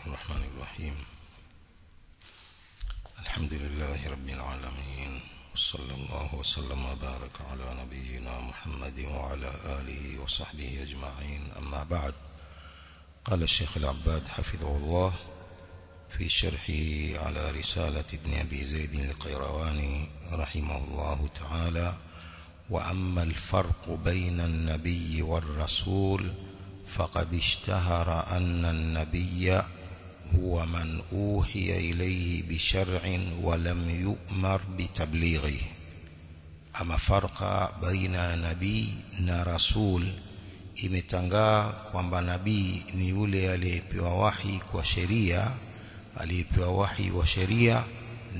الله الرحمن الرحيم. الحمد لله رب العالمين وصلى الله وسلم وبارك على نبينا محمد وعلى آله وصحبه أجمعين. أما بعد قال الشيخ العباد حفظه الله في شرحه على رسالة ابن أبي زيد القيرواني رحمه الله تعالى وأما الفرق بين النبي والرسول فقد اشتهر أن النبي هو من أوحي إليه بشرع ولم يؤمر بتبليغه أما فرق بين نبي ورسول imetangaa kwamba nabii ni yule aliyepewa wahi kwa sheria aliyepewa wahi wa sheria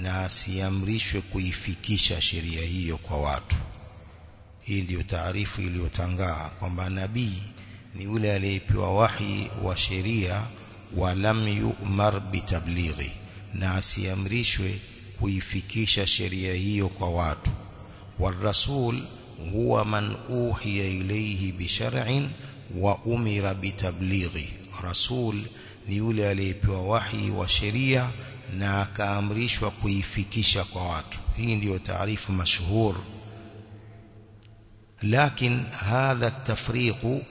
na asiamrishwe kuifikisha sheria hiyo kwa watu hii ndiyo taarifu iliyotangaa kwamba nabii ni yule aliyepewa wahi wa sheria walam yu'mar bitablighi na asiamrishwe kuifikisha sheria hiyo kwa watu huwa man uhiya ilayhi bishar'in wa umira bitablighi rasul ni yule aliyepewa wahi wa sheria na akaamrishwa kuifikisha kwa watu hii ndiyo taarifu mashhur لكن هذا التفريق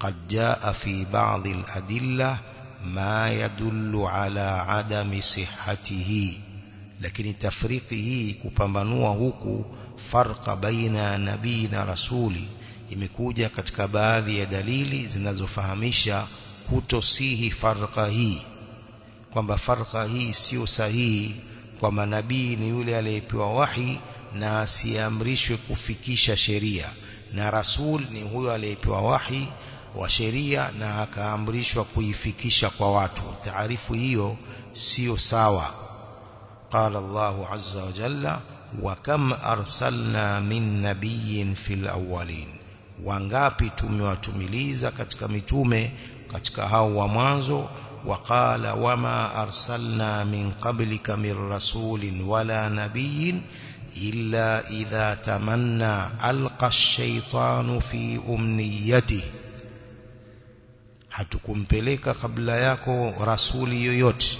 قد جاء في بعض الأدلة ما يدل على عدم صحته لكن تفريقه kupambanua huku farqa baina nabii na rasuli imekuja katika baadhi ya dalili zinazofahamisha kutosihi farqa hii kwamba farqa hii sio sahihi kwa manabii ni yule aliyepewa wahi na asiamrishwe kufikisha sheria na rasul ni huyo aliyepewa wahi wa sheria na akaamrishwa kuifikisha kwa watu taarifu hiyo sio sawa qala Allah azza wa jalla wa kam arsalna min nabiyyin fil awwalin wangapi tumewatumiliza katika mitume katika hao wa mwanzo وقال وما أرسلنا من قبلك من رسول ولا نبي إلا إذا تمنى ألقى الشيطان في أمنيته hatukumpeleka kabla yako rasuli yoyote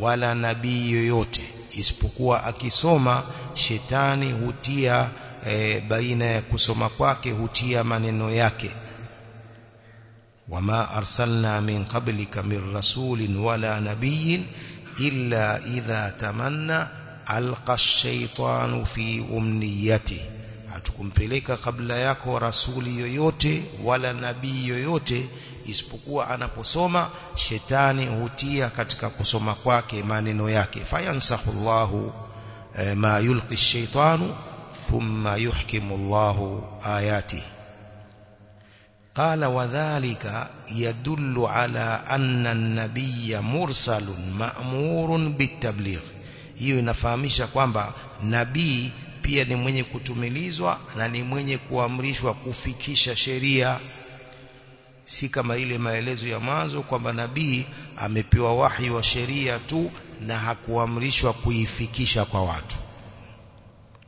wala nabii yoyote. Isipokuwa akisoma shetani hutia e, baina ya kusoma kwake hutia maneno yake. Wama arsalna min qablika min rasulin wala nabiyin illa idha tamanna alqa shaytanu fi umniyati. Hatukumpeleka kabla yako rasuli yoyote wala nabii yoyote isipokuwa anaposoma shetani hutia katika kusoma kwake maneno yake e, ma yulqi ash-shaytanu thumma yuhkimu Allahu ayatihi قال وذلك يدل على أن النبي مرسل مأمور بالتبليغ hiyo inafahamisha kwamba nabii pia ni mwenye kutumilizwa na ni mwenye kuamrishwa kufikisha sheria si kama ile maelezo ya mwanzo kwamba nabii amepewa wahi wa sheria tu na hakuamrishwa kuifikisha kwa watu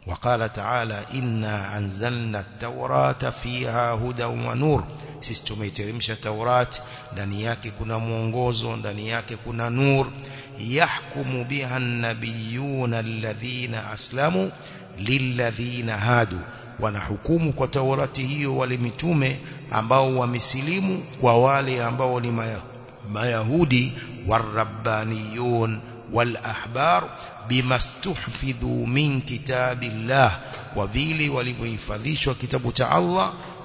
وقال تعالى إنا أنزلنا التوراة فيها هدى ونور sisi tumeiteremsha Taurat ndani yake kuna mwongozo ndani yake kuna nur yahkumu biha an-nabiyuna alladhina aslamu lilladhina hadu wanahukumu kwa Taurati hiyo wale mitume ambao wamesilimu kwa wale ambao ni mayahudi warabbaniyun والأحبار بما استحفظوا من كتاب الله وذيلي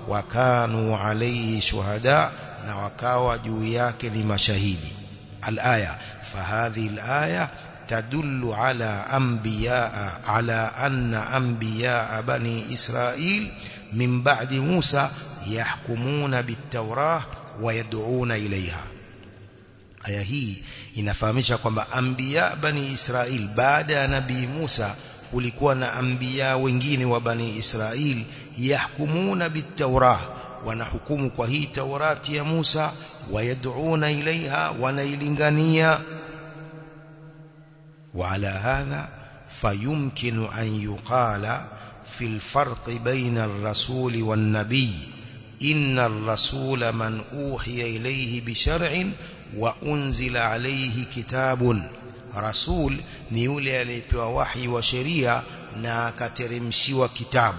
wakanu alayhi shuhada na wakawa juu yake ni mashahidi alaya fahadhi alaya تدل على أنبياء على أن أنبياء بني إسرائيل من بعد موسى يحكمون بالتوراة ويدعون إليها aya hii inafahamisha kwamba anbiya bani Israil baada ya nabii Musa kulikuwa na anbiya wengine wa bani Israil yahkumuna bitawrah wanahukumu kwa hii taurati ya Musa wayad'una ilaiha wanailingania وعلى هذا فيمكن أن يقال في الفرق بين الرسول والنبي إن الرسول من أوحي إليه بشرع وأنزل عليه كتاب. رسول نيولي عليه وحي وشريع ناكترمش وكتاب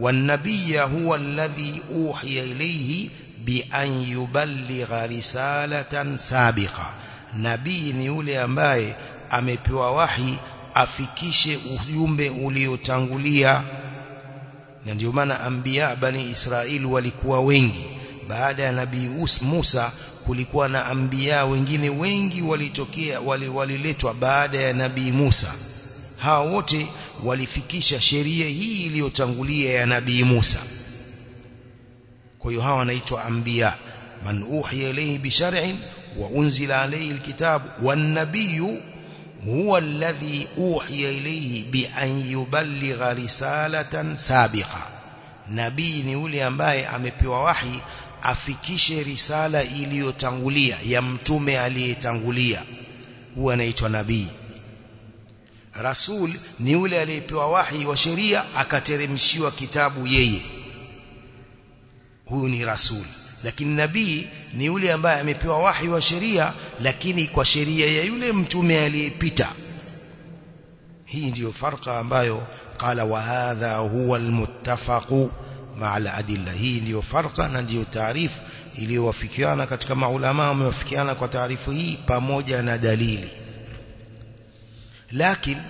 والنبي هو الذي أوحي إليه بأن يبلغ رسالة سابقة نبي نيولي أمبائي أمي بيوحي أفكيش يومي بأولي تنغليا na ndio maana anbiya bani Israeli walikuwa wengi. Baada ya nabii Musa kulikuwa na anbiya wengine wengi walitokea waliletwa wali baada ya nabii Musa. Hao wote walifikisha sheria hii iliyotangulia ya nabii Musa. Kwa hiyo hawa wanaitwa anbiya. Man uhiya ilayhi bi shar'in wa unzila alayhi alkitab wan nabiyyu huwa alladhi uhiya ilayhi bi an yuballigha risalatan sabiqa. Nabii ni yule ambaye amepewa wahi afikishe risala iliyotangulia ya mtume aliyetangulia. Huwa anaitwa nabii. Rasul ni yule aliyepewa wahi wa sheria akateremshiwa kitabu yeye. Huyu ni rasul lakini nabii ni yule ambaye amepewa wahi wa sheria lakini kwa sheria ya yule mtume aliyepita. Hii ndiyo farqa ambayo qala wa hadha huwa almuttafaqu ma'a aladilla hii ndiyo farqa na ndiyo taarifu iliyowafikiana katika maulama wamewafikiana kwa taarifu hii pamoja na dalili. Lakini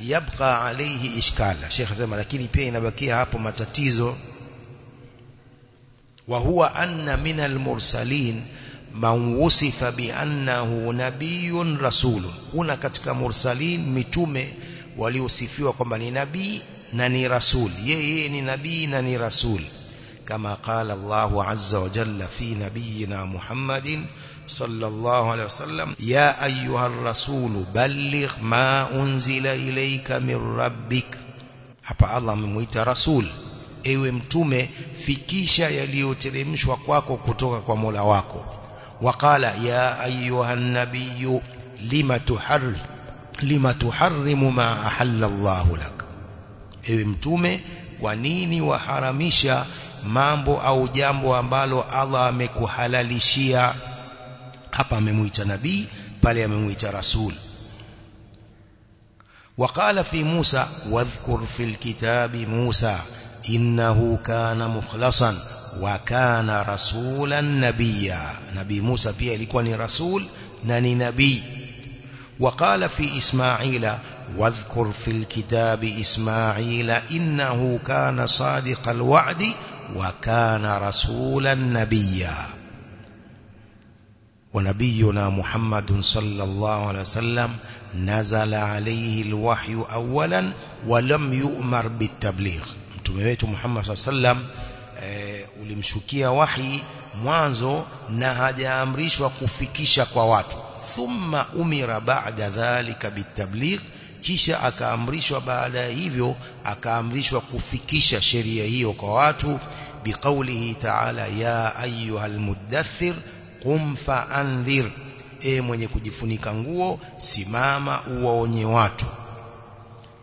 yabqa alayhi ishkala Sheikh sema lakini pia inabakia hapo matatizo وهو أن من المرسلين من وصف بأنه نبي رسول. هنا كتك مرسلين متوم وليوصفوا كما نبي نني رسول. يهي نبي نني رسول. كما قال الله عز وجل في نبينا محمد صلى الله عليه وسلم يا أيها الرسول بلغ ما أنزل إليك من ربك. أبا الله من ميت رسول ewe mtume fikisha yaliyoteremshwa kwako kutoka kwa Mola wako waqala ya ayuha nabiy lima tuharrim lima tuharrimu ma ahalla Allah lak ewe mtume kwa nini waharamisha mambo au jambo ambalo Allah amekuhalalishia hapa amemuita nabii pale amemuita rasul وقال في موسى واذكر في الكتاب موسى إنه كان مخلصا وكان رسولا نبيا. نبي موسى pia ilikuwa na ni nabii وقال في إسماعيل واذكر في الكتاب إسماعيل إنه كان صادق الوعد وكان رسولا نبيا. ونبينا محمد صلى الله عليه وسلم نزل عليه الوحي أولا ولم يؤمر بالتبليغ. Mtume wetu Muhammad sallam e, ulimshukia wahi mwanzo na hajaamrishwa kufikisha kwa watu. Thumma umira ba'da dhalika bitabligh kisha akaamrishwa baada ya hivyo akaamrishwa kufikisha sheria hiyo kwa watu. Biqaulihi ta'ala ya ayyuhal muddathir qum fa'andhir e mwenye kujifunika nguo simama uwaonye watu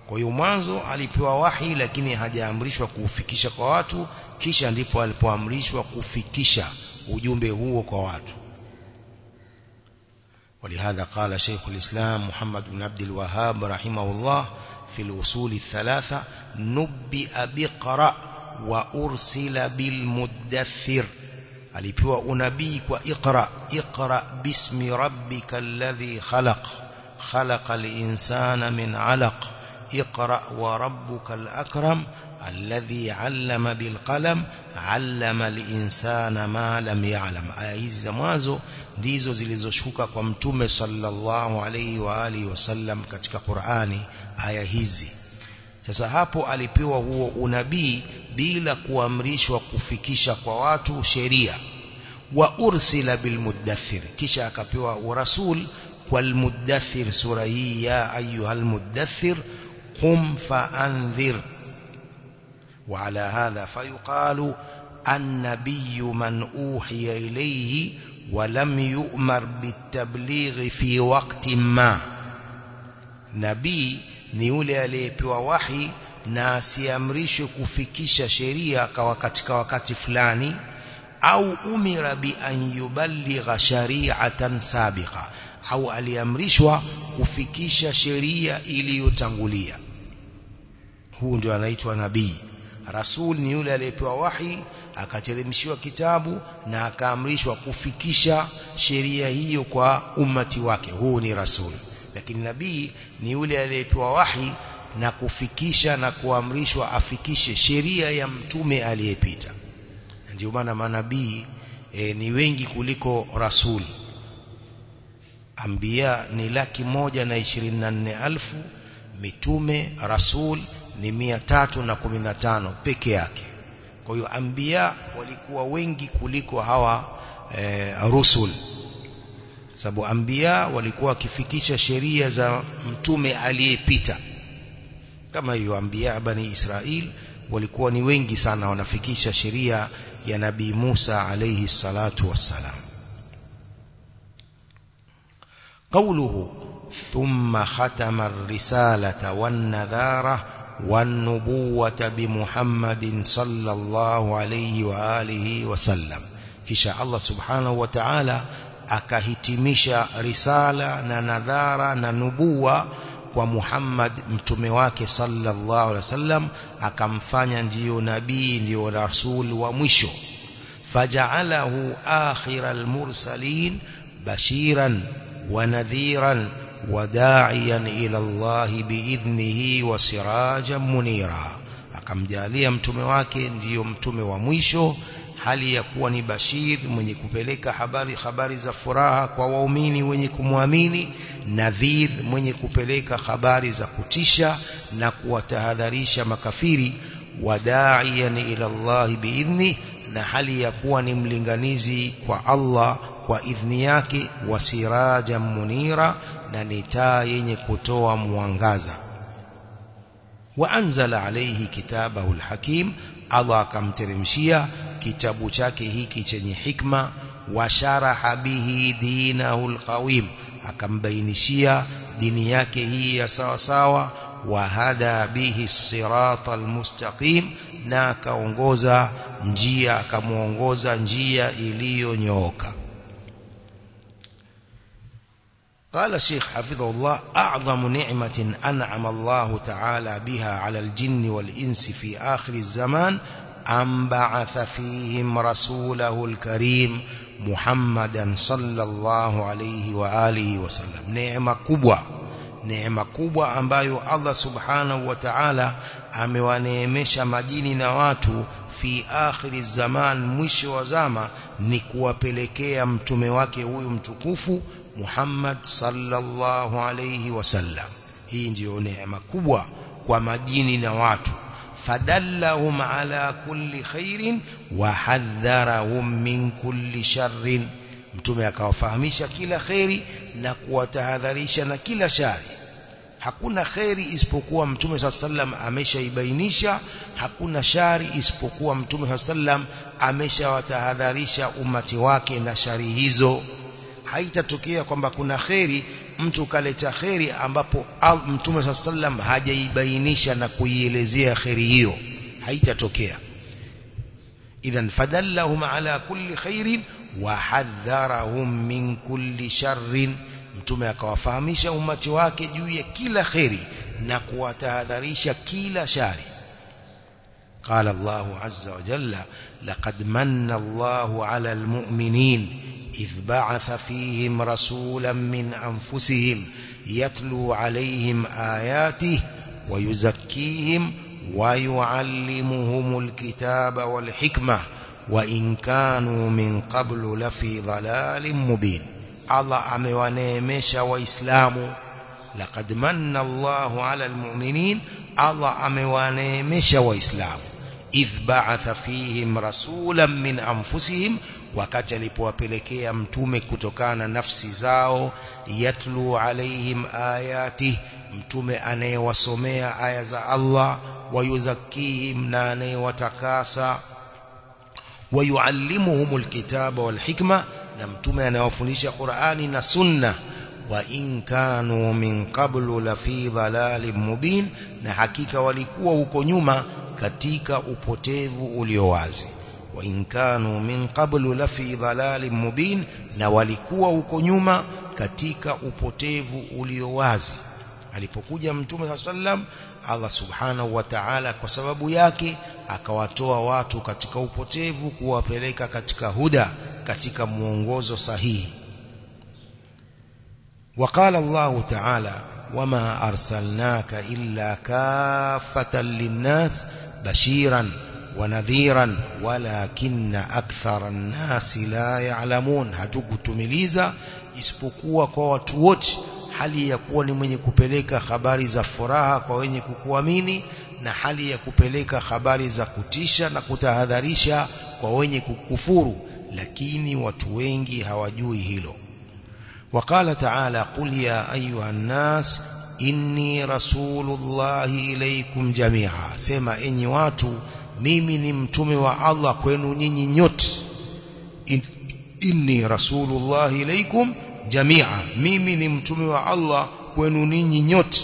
kwa hiyo mwanzo alipewa wahi lakini hajaamrishwa kuufikisha kwa watu kisha ndipo alipoamrishwa kufikisha ujumbe huo kwa watu ولهذا قال شيخ الإسلام محمد بن عبد الوهاب رحمه الله في الوصول الثلاثة نبئ بقرأ وأرسل بالمدثر alipewa unabii kwa iqra iqra bismi rabbika alladhi khalaq khalaqal insana min alaq rabbukal akram alladhi 'allama bil qalam 'allama al insana ma lam ya'lam aya hizi za mwanzo ndizo zilizoshuka kwa mtume sallallahu alayhi wa alihi wasallam katika Qur'ani aya hizi sasa hapo alipewa huo unabii bila kuamrishwa kufikisha kwa watu sheria wa ursila bilmuddathir kisha akapewa urasul kwa almuddathir sura hii ya ayuhal muddathir قم فأنذر. وعلى هذا فيقال النبي من أوحي إليه ولم يؤمر بالتبليغ في وقت ما. نبي نيولي عليه وحي ناس يمرش كفكش شرية كوكت كوكت فلاني أو أمر بأن يبلغ شريعة سابقة أو أليمرشها كفكش شريعة إلي يتنغليها huu ndio anaitwa nabii. Rasul ni yule aliyepewa wahi akateremshiwa kitabu na akaamrishwa kufikisha sheria hiyo kwa ummati wake. Huu ni rasul. Lakini nabii ni yule aliyepewa wahi na kufikisha na kuamrishwa afikishe sheria ya mtume aliyepita. Ndio maana manabii e, ni wengi kuliko rasul. Ambia ni laki moja na ishirini na nne alfu mitume rasul ni mia tatu na kumi na tano peke yake kwa hiyo ambia walikuwa wengi kuliko hawa e, rusul sababu ambia walikuwa wakifikisha sheria za mtume aliyepita kama hiyo ambia bani Israel walikuwa ni wengi sana wanafikisha sheria ya nabii Musa alayhi salatu wassalam قوله ثم ختم الرسالة والنذارة والنبوة بمحمد صلى الله عليه وآله وسلم. كشاء الله سبحانه وتعالى أكهتمش رسالة ننذارة ننبوة ومحمد متمواك صلى الله عليه وسلم أكمفانيا ديو نبي ديو رسول ومشو فجعله آخر المرسلين بشيرا ونذيرا وداعيا إلى الله بإذنه وسراجا منيرا akamjalia mtume wake ndiyo mtume wa mwisho hali ya kuwa ni bashir mwenye kupeleka habari habari za furaha kwa waumini wenye kumwamini nadhir mwenye kupeleka habari za kutisha na kuwatahadharisha makafiri wadaiyan ila Allah biidhni na hali ya kuwa ni mlinganizi kwa Allah kwa idhni yake wasiraja munira na ni taa yenye kutoa mwangaza. Wa anzala alayhi kitabahu alhakim Allah akamteremshia kitabu chake hiki chenye hikma wa sharaha bihi dinahu alqawim akambainishia dini yake hii ya sawa sawa wa hada bihi sirata almustaqim na akaongoza njia akamuongoza njia iliyonyooka قال الشيخ حفظه الله أعظم نعمة أنعم الله تعالى بها على الجن والإنس في آخر الزمان أن بعث فيهم رسوله الكريم محمدا صلى الله عليه وآله وسلم. نعمة كبوة نعمة كبوة Allah subhanahu wa ta'ala amewaneemesha majini na watu fi akhiri zaman mwisho wa zama ni kuwapelekea mtume wake Muhammad sallallahu alayhi wasallam hii ndiyo neema kubwa kwa majini na watu fadallahum ala kulli khairin wa hadharahum min kulli sharrin mtume akawafahamisha kila khairi na kuwatahadharisha na kila shari hakuna khairi isipokuwa mtume sallam ameshaibainisha hakuna shari isipokuwa mtume sallam ameshawatahadharisha umati wake na shari hizo haitatokea kwamba kuna kheri mtu kaleta kheri ambapo mtume sallam hajaibainisha na kuielezea kheri hiyo haitatokea idhan fadallahum ala kulli khairin wa hadharahum min kulli sharrin mtume akawafahamisha umati wake juu ya kila kheri na kuwatahadharisha kila shari قال الله عز وجل لقد من الله على المؤمنين إذ بعث فيهم رسولا من أنفسهم يتلو عليهم آياته ويزكيهم ويعلمهم الكتاب والحكمة وإن كانوا من قبل لفي ضلال مبين. الله أموانيمش وإسلام لقد من الله على المؤمنين. الله أموانيمش وإسلام إذ بعث فيهم رسولا من أنفسهم wakati alipowapelekea mtume kutokana nafsi zao yatlu alaihim ayati mtume anayewasomea aya za Allah wayuzakihim na anayewatakasa wayuallimuhum alkitaba walhikma na mtume anayewafundisha Qur'ani na sunna wa in kanu min qablu la fi dhalalin mubin na hakika walikuwa huko nyuma katika upotevu ulio wazi in kanu min qablu lafi dhalalin mubin na walikuwa huko nyuma katika upotevu ulio wazi alipokuja mtume sallam Allah subhanahu wa ta'ala kwa sababu yake akawatoa watu katika upotevu kuwapeleka katika huda katika muongozo sahihi وقال الله تعالى وما أرسلناك إلا كافة للناس بشيرا ونذيرا ولكن أكثر الناس لا يعلمون hatukutumiliza isipokuwa kwa watu wote hali ya kuwa ni mwenye kupeleka habari za furaha kwa wenye kukuamini na hali ya kupeleka habari za kutisha na kutahadharisha kwa wenye kukufuru lakini watu wengi hawajui hilo وقال تعالى قل يا أيها الناس إني رسول الله إليكم جميعا سما إني watu mimi ni mtume wa Allah kwenu nyinyi nyote. In, inni rasulullah ilaikum jamia. Mimi ni mtume wa Allah kwenu ninyi nyote.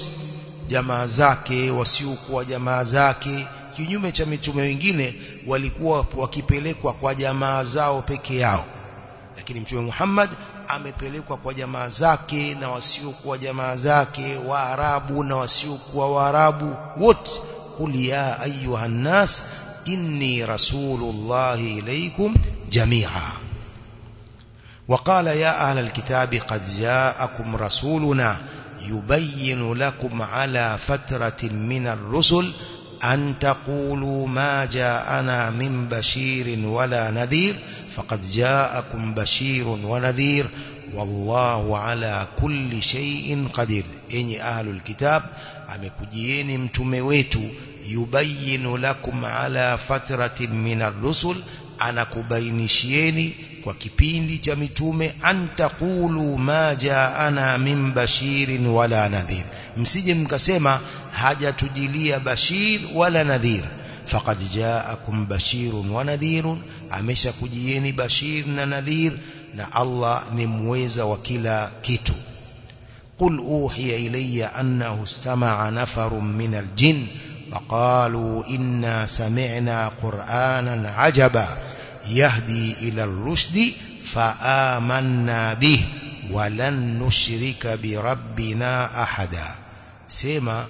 Jamaa zake wasiokuwa jamaa zake kinyume cha mitume wengine walikuwa wakipelekwa kwa jamaa zao peke yao. Lakini mtume Muhammad amepelekwa kwa jamaa zake na wasiokuwa jamaa zake waarabu na wasiokuwa waarabu wote. Qul ya ayuhan nas inni rasulullahi ilaykum jami'a وقال يا أهل الكتاب قد جاءكم رسولنا يبين لكم على فترة من الرسل أن تقولوا ما جاءنا من بشير ولا نذير فقد جاءكم بشير ونذير والله على كل شيء قدير. إني أهل الكتاب amekujieni wetu يبين لكم على فترة من الرسل أنا كبينشيني وكبين لجمتومي أن تقولوا ما جاءنا من بشير ولا نذير. مسجم قسيمة هجة جلية بشير ولا نذير. فقد جاءكم بشير ونذير أمشا كجيني بشير نذير نا الله نمويز وكلا كتو قل أوحي إلي أنه استمع نفر من الجن وقالوا إنا سمعنا قرآنا عجبا يهدي إلى الرشد فآمنا به ولن نشرك بربنا أحدا. سيما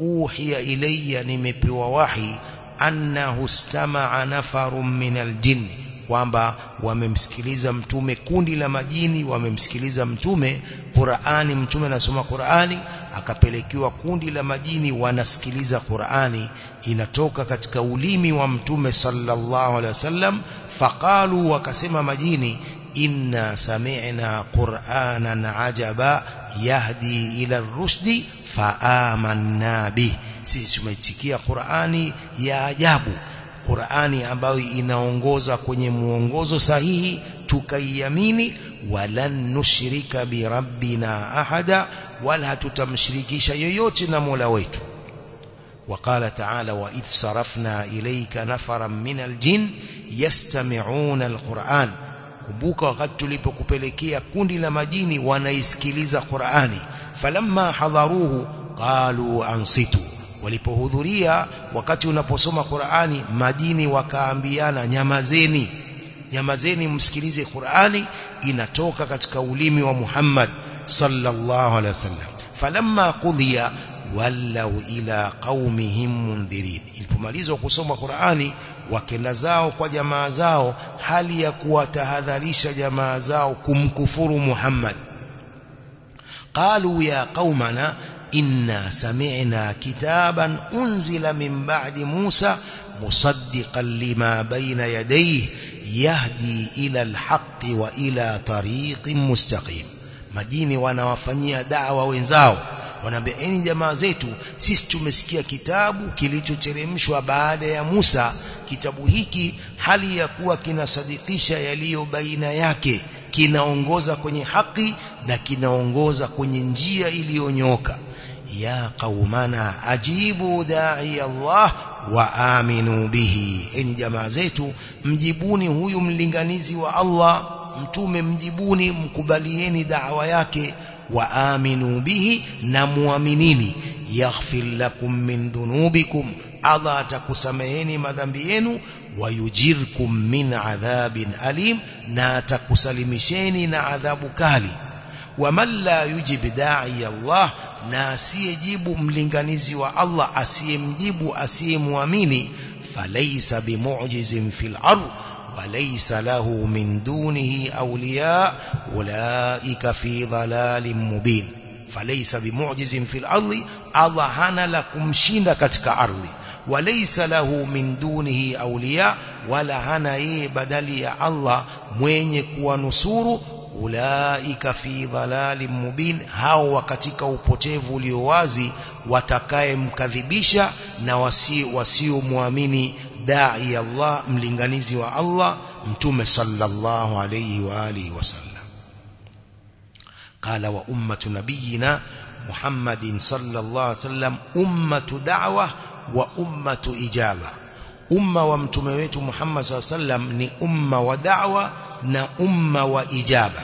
أوحي إلي نمبي ووحي أنه استمع نفر من الجن. kwamba wamemsikiliza mtume kundi la majini wamemsikiliza mtume Qur'ani mtume anasoma Qur'ani akapelekiwa kundi la majini wanasikiliza Qur'ani inatoka katika ulimi wa mtume sallallahu alaihi wasallam faqalu wakasema majini inna sami'na qur'anan ajaba yahdi ila ar-rushdi faamanna bih. Sisi tumetikia Qur'ani ya ajabu Qur'ani ambayo inaongoza kwenye muongozo sahihi tukaiamini walan nushrika bi rabbina ahada wala hatutamshirikisha yoyote na Mola wetu وقال تعالى وإذ صرفنا إليك نفرا من الجن يستمعون القرآن kumbuka wakati tulipokupelekea kundi la majini wanaisikiliza Qur'ani falamma hadharuhu qalu ansitu walipohudhuria wakati unaposoma Qur'ani majini wakaambiana nyamazeni nyamazeni msikilize Qur'ani inatoka katika ulimi wa Muhammad صلى الله عليه وسلم. فلما قضي ولوا إلى قومهم منذرين. ilipomaliza kusoma Qur'ani wakenda zao kwa jamaa zao hali ya kuwatahadharisha jamaa zao kumkufuru Muhammad. قالوا يا قومنا إنا سمعنا كتابا أنزل من بعد موسى مصدقا لما بين يديه يهدي إلى الحق وإلى طريق مستقيم. Majini wanawafanyia da'wa wenzao. Wanaambia eni jamaa zetu sisi tumesikia kitabu kilichoteremshwa baada ya Musa. Kitabu hiki hali ya kuwa kinasadikisha yaliyo baina yake. Kinaongoza kwenye haki na kinaongoza kwenye njia iliyonyoka. Ya qaumana ajibu da'i Allah wa aminu bihi. Eni jamaa zetu mjibuni huyu mlinganizi wa Allah mtume mjibuni mkubalieni da'wa yake wa aminu bihi na muaminini yaghfir lakum min dhunubikum Allah atakusameheni madhambi yenu wayujirkum min adhabin alim na atakusalimisheni na adhabu kali waman la yujib da'i Allah na asiyejibu mlinganizi wa Allah asiyemjibu asiyemwamini falaysa bimu'jizin fil ardh وليس له من دونه أولياء أولئك في ضلال مبين. فليس بمعجز في الأرض الله هنا لكم شين كتك أرض. وليس له من دونه أولياء ولا هنا إيه بدل يا الله mwenye kuwanusuru ulaika fi dhalalin mubin hao katika upotevu ulio wazi watakayemkadhibisha na wasio wasiomwamini داعي الله ملنغنيزي و الله متوم صلى الله عليه وآله وسلم قال وأمة نبينا محمد صلى الله عليه وسلم أمة دعوة وأمة إجابة أمة ومتوم ويت محمد صلى الله عليه وسلم ني أمة ودعوة نا أمة وإجابة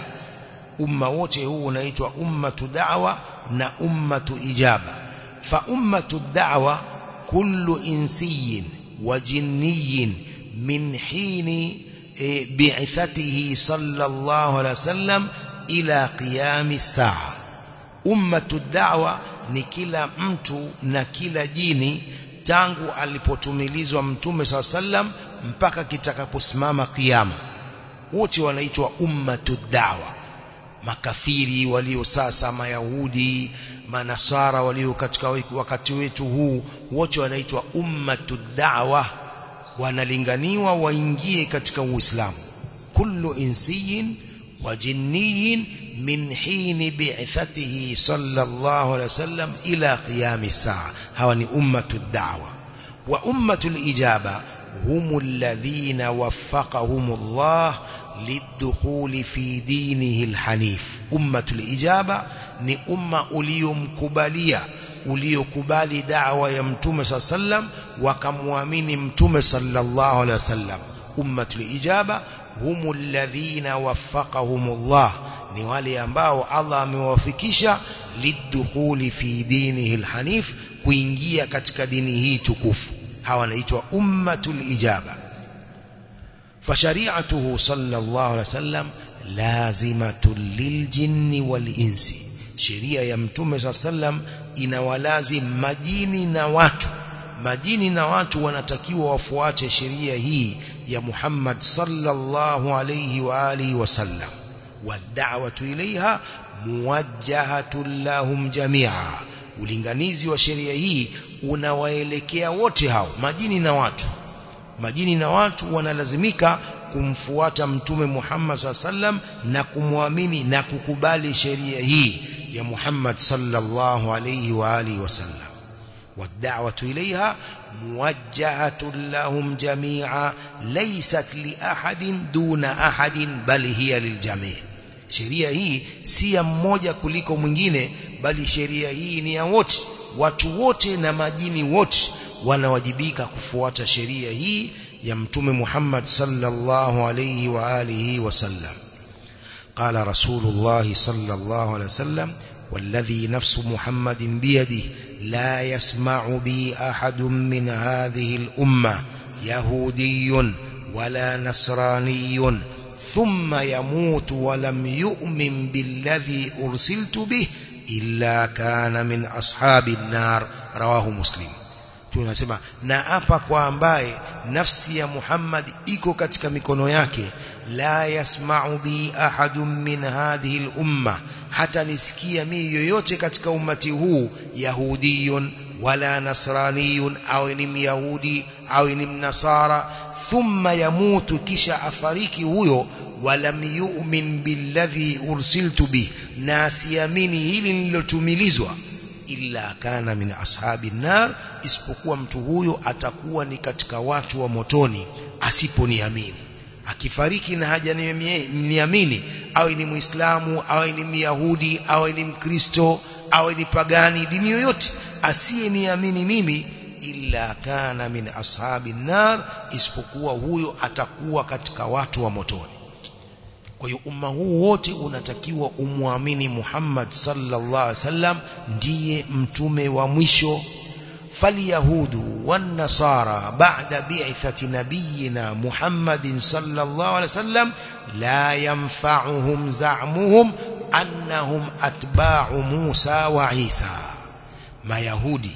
أمة وتي هو نيت وأمة دعوة نا أمة إجابة فأمة الدعوة كل إنسي وجني من حين بعثته صلى الله عليه وسلم إلى قيام الساعة أمة الدعوة ni kila mtu na kila jini tangu alipotumilizwa mtume saa sallam mpaka kitakaposimama kiyama wote wanaitwa ummatu da'wa makafiri walio sasa mayahudi manasara walio katika wakati wetu huu wote wanaitwa ummatu da'wa wanalinganiwa waingie katika uislamu kullu insiyin wa jinniyin min hini bi'thatihi sallallahu alaihi wasallam ila qiyam saa hawa ni ummatu da'wa wa ummatu ijaba هم الذين وفقهم الله للدخول في دينه الحنيف أمة الإجابة ni umma uliomkubalia uliokubali da'wa ya mtume sallam wakamwamini mtume sallallahu alaihi wasallam ummatul ijaba humul ladhina waffaqahumullah ni wale ambao Allah amewafikisha lidukhuli fi dinihi alhanif kuingia katika dini hii tukufu hawa wanaitwa ummatul ijaba fashari'atuhu sallallahu alaihi wasallam lazimatun liljinni walinsi sheria ya mtume swalla sallam inawalazi majini na watu majini na watu wanatakiwa wafuate sheria hii ya Muhammad sallallahu alayhi wa alihi wasallam wad'awatu ilaiha muwajjahatun lahum jami'a ulinganizi wa sheria hii unawaelekea wote hao majini na watu majini na watu wanalazimika kumfuata mtume Muhammad sallam na kumwamini na kukubali sheria hii ya Muhammad sallallahu alayhi wa alihi wasallam والدعوة إليها موجهة لهم جميعا ليست لأحد دون أحد بل هي للجميع sheria hii si ya mmoja kuliko mwingine bali sheria hii ni ya wote watu wote na majini wote wanawajibika kufuata sheria hii ya mtume Muhammad sallallahu alayhi wa alihi wasallam قال رسول الله صلى الله عليه وسلم والذي نفس محمد بيده لا يسمع بي أحد من هذه الأمة يهودي ولا نصراني ثم يموت ولم يؤمن بالذي أرسلت به إلا كان من أصحاب النار رواه مسلم tunasema na apa kwa ambaye nafsi ya Muhammad iko katika mikono yake la yasma'u bi ahadun min hadhihi al-umma hata nisikia mimi yoyote katika ummati huu yahudiyun wala nasraniyun au ni myahudi au ni mnasara thumma yamutu kisha afariki huyo walam yu'min billadhi ursiltu bi na asiamini hili nililotumilizwa illa kana min ashabi nar isipokuwa mtu huyo atakuwa ni katika watu wa motoni asiponiamini. Akifariki na haja niamini awe ni muislamu awe ni myahudi awe ni mkristo awe ni pagani dini yoyote asiyeniamini mimi illa kana min ashabi nar isipokuwa huyo atakuwa katika watu wa motoni kwa hiyo umma huu wote unatakiwa umwamini Muhammad sallallahu alaihi wasallam ndiye mtume wa mwisho فاليهود والنصارى بعد بعثة نبينا محمد صلى الله عليه وسلم لا ينفعهم زعمهم أنهم أتباع موسى وعيسى ما يهودي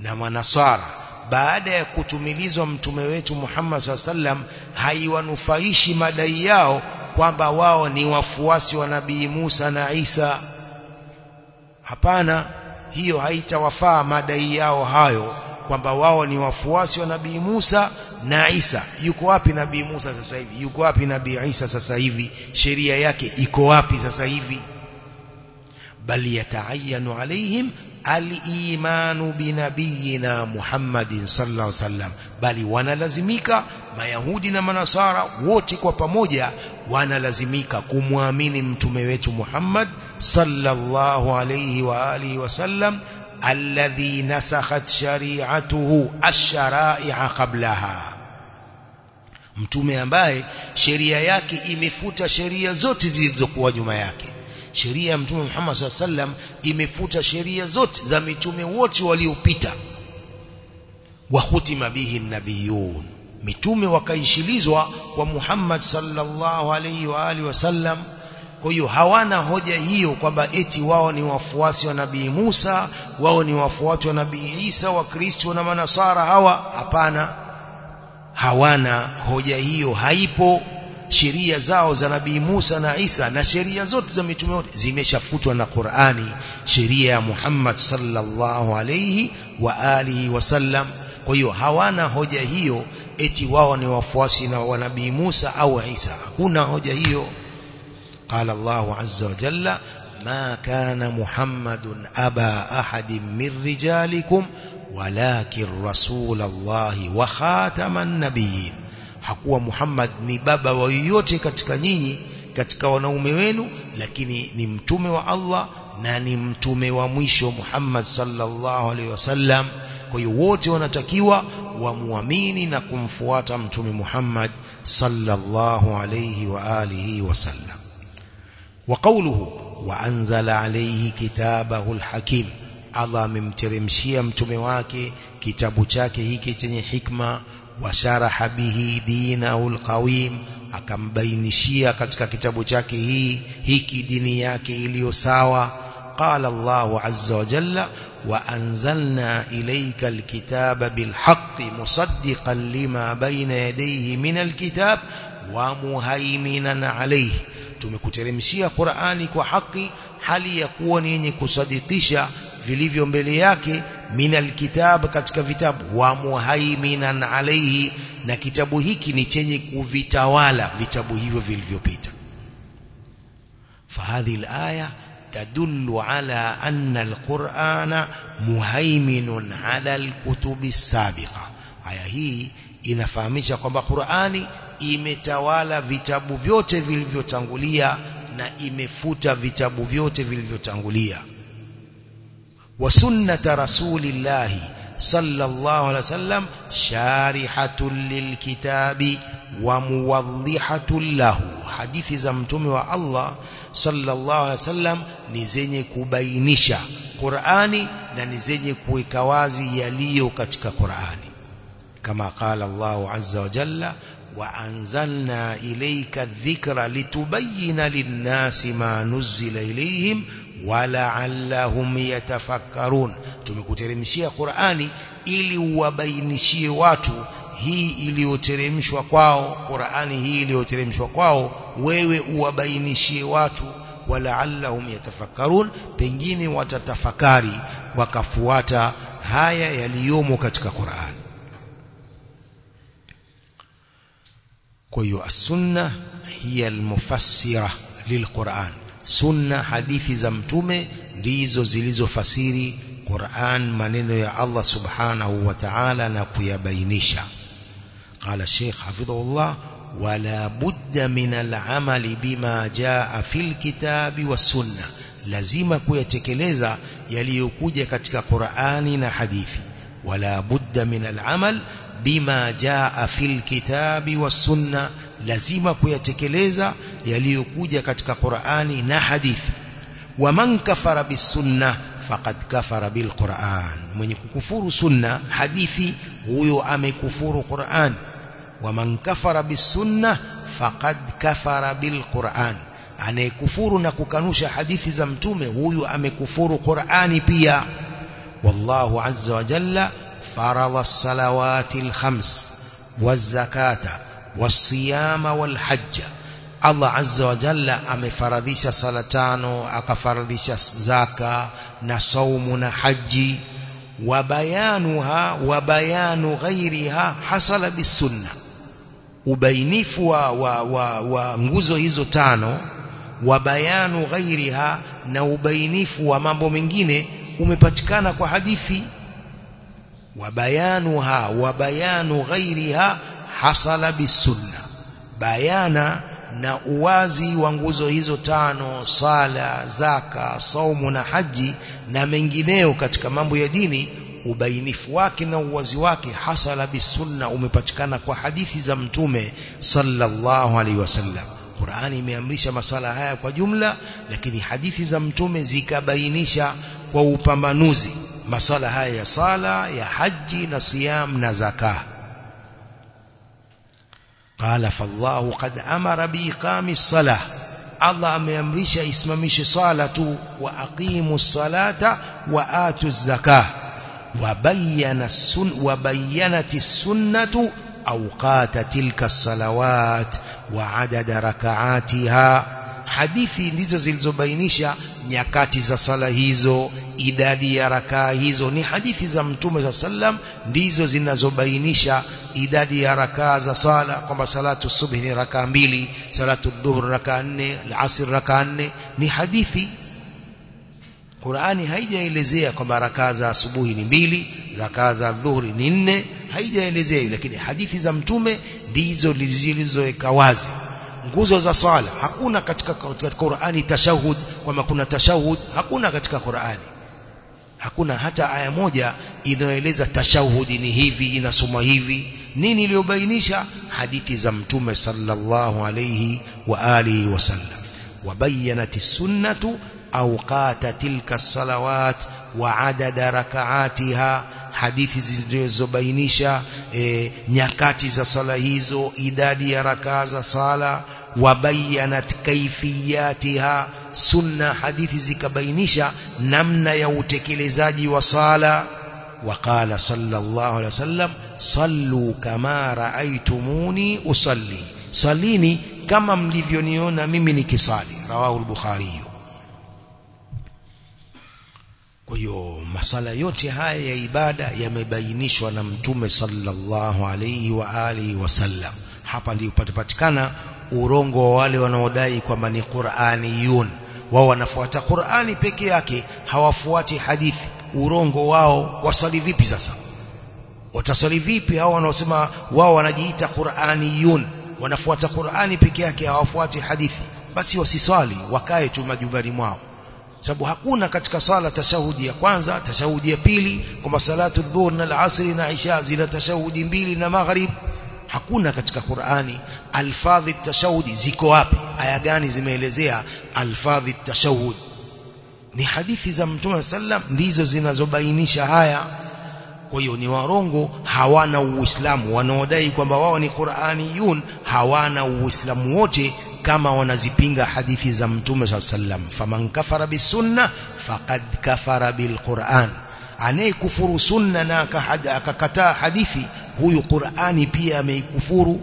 نما نصارى baada ya kutumilizwa mtume wetu Muhammad sallam haiwanufaishi madai yao kwamba wao ni wafuasi wa nabii Musa na Isa. Hapana hiyo haitawafaa madai yao hayo kwamba wao ni wafuasi wa nabii Musa na Isa. Yuko wapi nabii Musa sasa hivi? Yuko wapi nabii Isa sasa hivi? Sheria yake iko wapi sasa hivi? Bali yataayanu alaihim al-imanu binabiyina Muhammadin sallallahu alaihi wasallam bali wanalazimika mayahudi na manasara wote kwa pamoja wanalazimika kumwamini mtume wetu Muhammad sallallahu alayhi wa alihi wasallam alladhi nasakhat shari'atuhu ash-shara'i'a qablaha mtume ambaye sheria yake imefuta sheria zote zilizokuwa nyuma yake sheria ya mtume Muhammad wasallam imefuta sheria zote za mitume wote waliopita wa khutima bihi nabiyun mitume wakaishilizwa kwa Muhammad sallallahu alaihi wa alihi wasallam kwa hiyo hawana hoja hiyo kwamba eti wao ni wafuasi wa nabii Musa wao ni wafuasi wa nabii Isa wa Kristo na manasara hawa. Hapana hawana hoja hiyo. Haipo. Sheria zao za nabii Musa na Isa na sheria zote za mitume wote zimeshafutwa na Qur'ani sheria ya Muhammad sallallahu alayhi wa alihi wasallam kwa hiyo hawana hoja hiyo eti wao ni wafuasi na wa nabii Musa au Isa. Hakuna hoja hiyo. قال الله عز وجل ما كان محمد أبا أحد من رجالكم ولكن رسول الله وخاتم النبيين حقوا محمد نبابا ويوتي كتك نيني كتك ونوم وينو لكن نمتم الله نمتم ومشو محمد صلى الله عليه وسلم كيووتي ونتكيوه ومؤمني نكم فواتمتم محمد صلى الله عليه وآله وسلم. وقوله وأنزل عليه كتابه الحكيم. على من ترمشي متوم كتاب شاكه كتن حكمة وشرح به دينه القويم. akambainishia katika kitabu chake hii hiki dini yake iliyo sawa qala Allahu azza wa ilayka alkitaba bilhaqqi musaddiqan lima bayna yadayhi min alkitab wa muhaiminan alayhi tumekuteremshia Qur'ani kwa haki hali ya kuwa ni yenye kusadikisha vilivyo mbele yake minal kitab katika vitabu wa muhaiminan alayhi na kitabu hiki ni chenye kuvitawala vitabu hivyo vilivyopita فهذه الآية تدل على أن القرآن مهيمن على الكتب السابقة aya hii inafahamisha kwamba Qur'ani imetawala vitabu vyote vilivyotangulia na imefuta vitabu vyote vilivyotangulia wa sunnata rasulillahi sallallahu alaihi wasallam sharihatun lilkitabi wa muwaddihatun lahu hadithi za mtume wa Allah zenye kubainisha Qur'ani na ni zenye kuweka wazi yaliyo katika Qur'ani kama qala Allah azza wa jalla وأنزلنا إليك الذكر لتبين للناس ما نزل إليهم ولعلهم يتفكرون tumekuteremshia Qur'ani ili uwabainishie watu hii iliyoteremshwa kwao Qur'ani hii iliyoteremshwa kwao wewe uwabainishie watu walaallahum yatafakkarun pengine watatafakari wakafuata haya yaliyomo katika Qur'an. Kwa hiyo as-sunna hiya al-mufassira lil-Qur'an. Sunna hadithi za mtume ndizo zilizofasiri Qur'an maneno ya Allah subhanahu wa ta'ala na kuyabainisha. Qala Sheikh hafidhahullah ولا بد من العمل بما جاء في الكتاب والسنة. لازم كيتكلزا يليوكوجا katika القرآن والحديث ولا بد من العمل بما جاء في الكتاب والسنة. لازم كيتكلزا يليوكوجا katika القرآن والحديث ومن كفر بالسنة فقد كفر بالقرآن. من يكفر سنة حديثي هو أمي كفر قرآن ومن كفر بالسنة فقد كفر بالقرآن. أني كفر نككنوش حديث زمتوم هو أمكفر قرآن بيا. والله عز وجل فرض الصلوات الخمس والزكاة والصيام والحج. الله عز وجل أمفرديش صلتان أكفرديش زاكا نصوم حجي وبيانها وبيان غيرها حصل بالسنة. Ubainifu wa, wa, wa, wa nguzo hizo tano wa bayanu ghairiha na ubainifu wa mambo mengine umepatikana kwa hadithi. Wa bayanuha wa bayanu ghairiha hasala bisunna. Bayana na uwazi wa nguzo hizo tano sala zaka saumu na haji na mengineo katika mambo ya dini ubainifu wake na uwazi wake hasala bisunna umepatikana kwa hadithi za mtume sallallahu alaihi wasallam Qur'ani imeamrisha masala haya kwa jumla lakini hadithi za mtume zikabainisha kwa upambanuzi masala haya ya sala ya haji na siyam na zakah قال فالله قد أمر بإقام الصلاة الله أمرش اسممش صلاة وأقيموا الصلاة وآتوا الزكاة وبين السن وبينت السنة أوقات تلك الصلوات وعدد ركعاتها. حديث نيزو زلزبينيشا نيكاتي زا صلاة هيزو إدادي يركا هيزو ني حديث زمتومة صلى الله عليه وسلم نيزو زلزبينيشا إدادي يركا زصلا قم صلاة الصبح ركا ميلي صلاة الظهر ركا العصر ركا ني حديثي Qur'ani haijaelezea kwamba rakaa za asubuhi ni mbili rakaa za dhuhuri ni nne haijaelezea lakini hadithi za mtume ndizo zilizoweka wazi. Nguzo za swala hakuna katika katika Qur'ani tashahud kwamba kuna tashahud hakuna katika Qur'ani. Hakuna hata aya moja inayoeleza tashahudi ni hivi inasoma hivi. Nini iliyobainisha? Hadithi za mtume sallallahu alayhi wa alihi wasallam. Wabayyanat sunnatu أوقات تلك الصلوات وعدد ركعاتها. حديث زبينيشا نيكاتي صلاهيزو إدادي ركازا صالة وبينت كيفياتها سنة حديث زكبينيشا نمنا يوتكي لزاجي وصالا وقال صلى الله عليه وسلم صلوا كما رأيتموني أصلي صليني كما مليفيونيون ميمينيكي صالي رواه البخاري رواه البخاري kwa hiyo masala yote haya ya ibada yamebainishwa na mtume sallallahu alaihi wa alihi wasallam hapa ndio patapatikana urongo wa wale wanaodai kwamba ni Qur'aniyun. Wao wanafuata Qur'ani peke yake hawafuati hadithi. Urongo wao wasali vipi sasa? Watasali vipi hao wanaosema wao wanajiita Qur'aniyun? Wanafuata Qur'ani peke yake hawafuati hadithi. Basi wasiswali wakae tu majumbani mwao sababu hakuna katika sala tashahudi ya kwanza tashahudi ya pili kwamba salatu dhuhur na al-asri na isha zina tashahudi mbili na maghrib hakuna katika Qur'ani alfadhi tashahudi ziko wapi aya gani zimeelezea alfadhi tashahud ni hadithi za mtume sallam ndizo zinazobainisha haya kwa hiyo ni warongo hawana uislamu wanaodai kwamba wao ni Qur'aniyun hawana uislamu wote kama wanazipinga hadithi za mtume sallam faman kafara bisunna faqad kafara bilquran anayekufuru sunna na akakataa hadithi huyu Qur'ani pia ameikufuru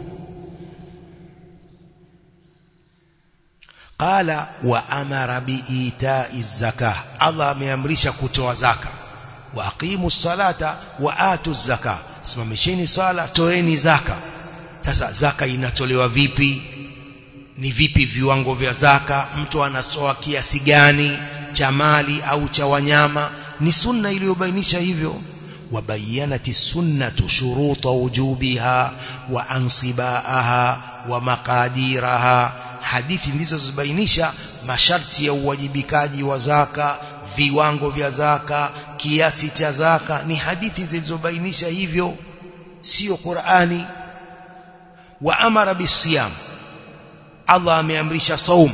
qala wa amara biita'i zakah Allah ameamrisha kutoa zaka wa aqimus salata wa atu zaka simamisheni sala toeni zaka sasa zaka inatolewa vipi ni vipi viwango vya zaka mtu anasoa kiasi gani cha mali au cha wanyama? Ni sunna iliyobainisha hivyo. Shuruta wujubiha wa ansibaaha wa maqadiraha. Hadithi ndizo zibainisha masharti ya uwajibikaji wa zaka viwango vya zaka kiasi cha zaka. Ni hadithi zilizobainisha hivyo sio Qur'ani. Wa amara bisiyam Allah ameamrisha saum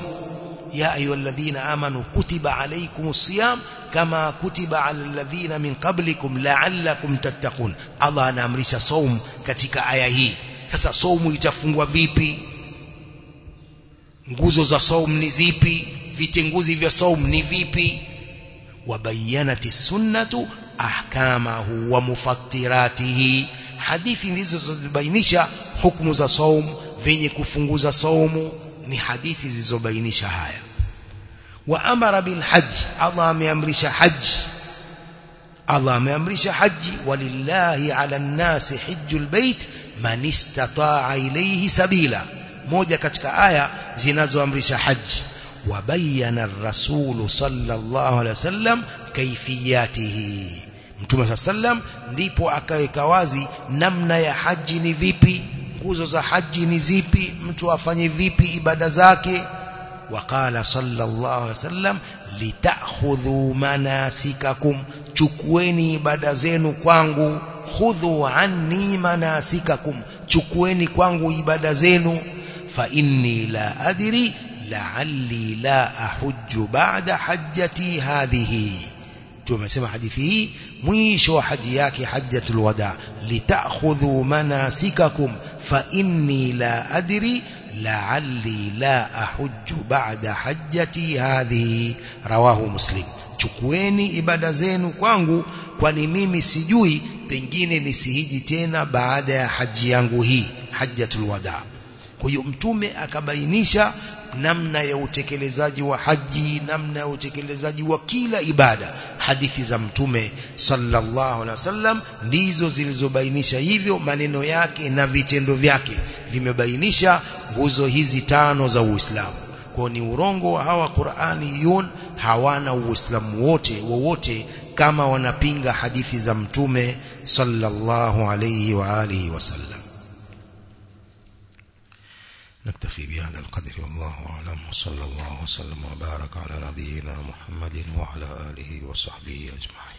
ya ayyuhalladhina amanu kutiba alaykumus siyam kama kutiba alal ladhina min qablikum la'allakum tattaqun Allah anaamrisha saum katika aya hii sasa saumu itafungwa vipi nguzo za saum ni zipi vitenguzi vya saum ni vipi wabayanati sunnatu ahkamahu wa mufattiratihi hadithi ndizo zilizobainisha hukumu za saum venye kufunguza saumu ni hadithi zilizobainisha haya wa amara bil hajj Allah ameamrisha haji Allah ameamrisha haji walillahi ala nnasi hijjul bait man istataa ilayhi sabila moja katika aya zinazoamrisha haji wabayana ar-rasul sallallahu alaihi wasallam kaifiyatihi mtume sallam ndipo akaweka wazi namna ya haji ni vipi nguzo za haji ni zipi mtu afanye vipi ibada zake صلى الله عليه وسلم لتأخذوا مناسككم chukueni ibada zenu kwangu khudhu anni manasikakum chukueni kwangu ibada zenu fa inni la adri la'alli la ahujju ba'da hajjati hadhihi tumesema hadithi hii mwisho wa haji yake hajjatul wada litakhudhu manasikakum fa inni la adri لا la ahujju ba'da hajjati hadhihi rawahu muslim. Chukueni ibada zenu kwangu kwani mimi sijui pengine nisihiji tena baada ya haji yangu hii hajjatul wada. Kwa hiyo mtume akabainisha namna ya utekelezaji wa haji namna ya utekelezaji wa kila ibada. Hadithi za mtume sallallahu alaihi wasallam ndizo zilizobainisha hivyo maneno yake na vitendo vyake. Vimebainisha nguzo hizi tano za Uislamu. Kwa ni urongo wa hawa qurani Qur'aniyun hawana uislamu wote wowote kama wanapinga hadithi za mtume sallallahu alaihi wa alihi wasallam نكتفي بهذا القدر والله أعلم صلى الله وسلم وبارك على نبينا محمد وعلى آله وصحبه أجمعين.